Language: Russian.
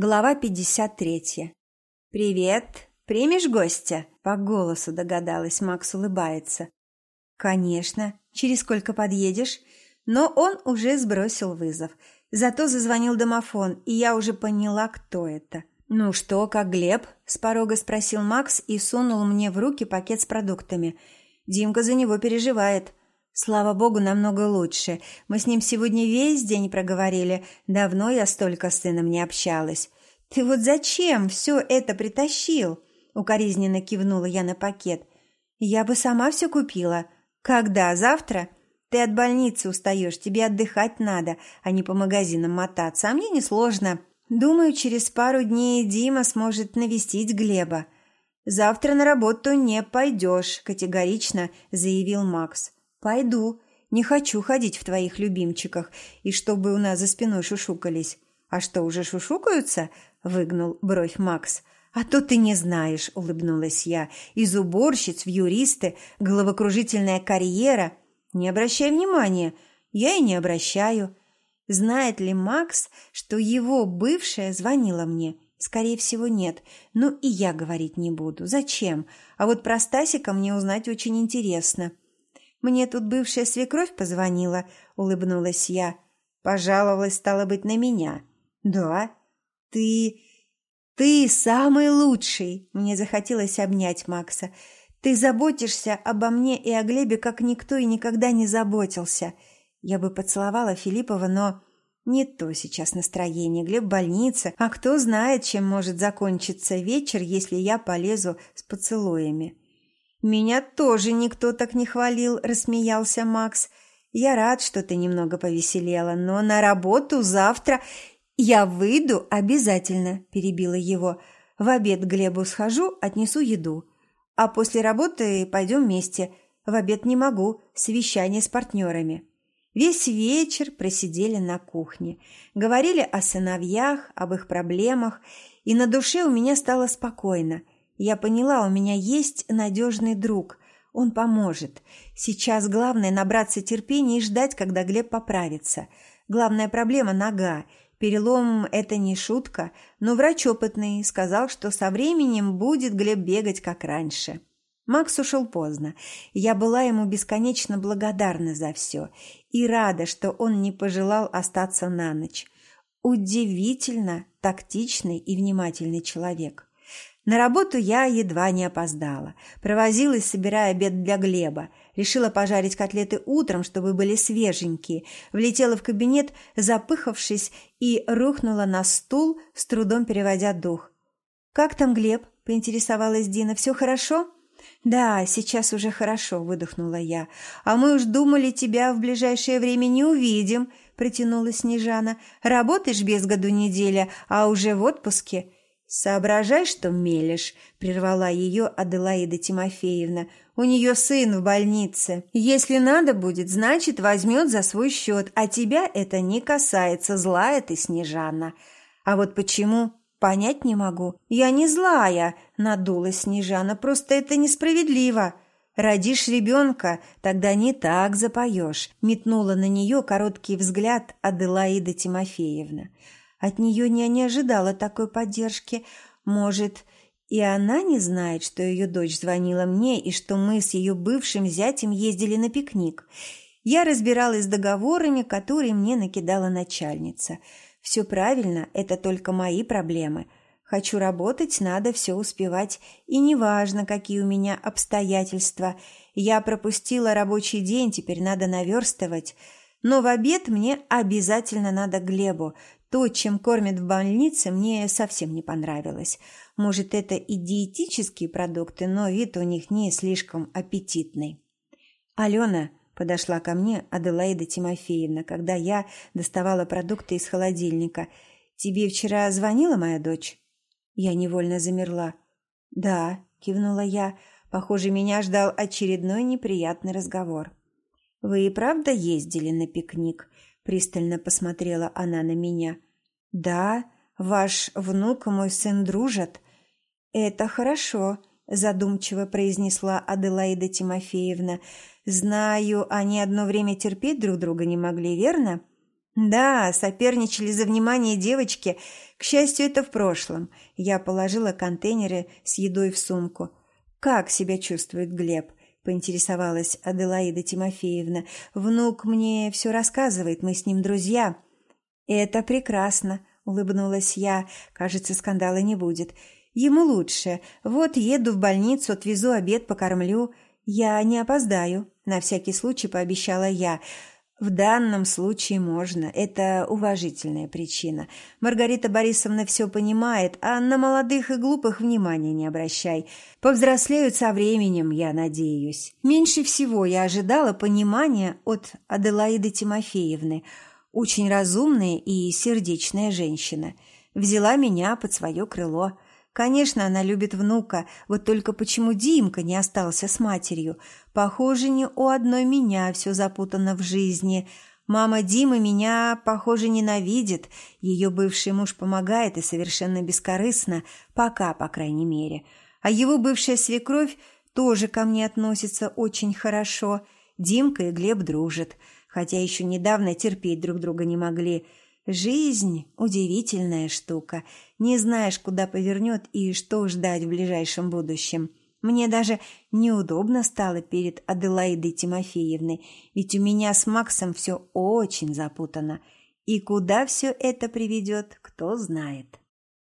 Глава 53. «Привет! Примешь гостя?» По голосу догадалась, Макс улыбается. «Конечно. Через сколько подъедешь?» Но он уже сбросил вызов. Зато зазвонил домофон, и я уже поняла, кто это. «Ну что, как Глеб?» – с порога спросил Макс и сунул мне в руки пакет с продуктами. Димка за него переживает. Слава богу, намного лучше. Мы с ним сегодня весь день проговорили. Давно я столько с сыном не общалась. Ты вот зачем все это притащил? Укоризненно кивнула я на пакет. Я бы сама все купила. Когда? Завтра? Ты от больницы устаешь, тебе отдыхать надо, а не по магазинам мотаться. А мне несложно. Думаю, через пару дней Дима сможет навестить Глеба. Завтра на работу не пойдешь, категорично заявил Макс. «Пойду. Не хочу ходить в твоих любимчиках, и чтобы у нас за спиной шушукались». «А что, уже шушукаются?» – выгнул бровь Макс. «А то ты не знаешь», – улыбнулась я. «Из уборщиц в юристы, головокружительная карьера. Не обращай внимания. Я и не обращаю». Знает ли Макс, что его бывшая звонила мне? Скорее всего, нет. Ну и я говорить не буду. Зачем? А вот про Стасика мне узнать очень интересно. Мне тут бывшая свекровь позвонила, улыбнулась я. Пожаловалась, стало быть, на меня. Да? Ты... ты самый лучший. Мне захотелось обнять Макса. Ты заботишься обо мне и о Глебе, как никто и никогда не заботился. Я бы поцеловала Филиппова, но... Не то сейчас настроение. Глеб в больнице, а кто знает, чем может закончиться вечер, если я полезу с поцелуями. «Меня тоже никто так не хвалил», – рассмеялся Макс. «Я рад, что ты немного повеселела, но на работу завтра...» «Я выйду обязательно», – перебила его. «В обед Глебу схожу, отнесу еду. А после работы пойдем вместе. В обед не могу, совещание с партнерами». Весь вечер просидели на кухне, говорили о сыновьях, об их проблемах, и на душе у меня стало спокойно – я поняла, у меня есть надежный друг. Он поможет. Сейчас главное набраться терпения и ждать, когда Глеб поправится. Главная проблема – нога. Перелом – это не шутка, но врач опытный сказал, что со временем будет Глеб бегать, как раньше. Макс ушел поздно. Я была ему бесконечно благодарна за все и рада, что он не пожелал остаться на ночь. Удивительно тактичный и внимательный человек. На работу я едва не опоздала. Провозилась, собирая обед для Глеба. Решила пожарить котлеты утром, чтобы были свеженькие. Влетела в кабинет, запыхавшись, и рухнула на стул, с трудом переводя дух. «Как там Глеб?» – поинтересовалась Дина. «Все хорошо?» «Да, сейчас уже хорошо», – выдохнула я. «А мы уж думали, тебя в ближайшее время не увидим», – протянула Снежана. «Работаешь без году неделя, а уже в отпуске». «Соображай, что мелешь», – прервала ее Аделаида Тимофеевна. «У нее сын в больнице. Если надо будет, значит, возьмет за свой счет, а тебя это не касается, злая ты, Снежана». «А вот почему?» «Понять не могу». «Я не злая», – надулась Снежана, – «просто это несправедливо». «Родишь ребенка, тогда не так запоешь», – метнула на нее короткий взгляд Аделаида Тимофеевна. От нее я не ожидала такой поддержки. Может, и она не знает, что ее дочь звонила мне и что мы с ее бывшим зятем ездили на пикник. Я разбиралась с договорами, которые мне накидала начальница. Все правильно, это только мои проблемы. Хочу работать, надо все успевать, и неважно, какие у меня обстоятельства. Я пропустила рабочий день, теперь надо наверстывать. Но в обед мне обязательно надо Глебу, то, чем кормят в больнице, мне совсем не понравилось. Может, это и диетические продукты, но вид у них не слишком аппетитный. «Алена», – подошла ко мне Аделаида Тимофеевна, когда я доставала продукты из холодильника. «Тебе вчера звонила моя дочь?» Я невольно замерла. «Да», – кивнула я. Похоже, меня ждал очередной неприятный разговор. «Вы и правда ездили на пикник?» Пристально посмотрела она на меня. «Да, ваш внук и мой сын дружат». «Это хорошо», – задумчиво произнесла Аделаида Тимофеевна. «Знаю, они одно время терпеть друг друга не могли, верно?» Да, соперничали за внимание девочки. К счастью, это в прошлом. Я положила контейнеры с едой в сумку. Как себя чувствует Глеб? Поинтересовалась Аделаида Тимофеевна. Внук мне все рассказывает, мы с ним друзья. Это прекрасно, улыбнулась я. Кажется, скандала не будет. Ему лучше. Вот еду в больницу, отвезу обед, покормлю. Я не опоздаю, на всякий случай пообещала я. В данном случае можно, это уважительная причина. Маргарита Борисовна все понимает, а на молодых и глупых внимания не обращай. Повзрослеют со временем, я надеюсь. Меньше всего я ожидала понимания от Аделаиды Тимофеевны. Очень разумная и сердечная женщина. Взяла меня под свое крыло. Конечно, она любит внука, вот только почему Димка не остался с матерью? Похоже, не у одной меня все запутано в жизни. Мама Димы меня, похоже, ненавидит. Ее бывший муж помогает и совершенно бескорыстно, пока, по крайней мере. А его бывшая свекровь тоже ко мне относится очень хорошо. Димка и Глеб дружат, хотя еще недавно терпеть друг друга не могли – Жизнь – удивительная штука. Не знаешь, куда повернет и что ждать в ближайшем будущем. Мне даже неудобно стало перед Аделаидой Тимофеевной, ведь у меня с Максом все очень запутано. И куда все это приведет, кто знает.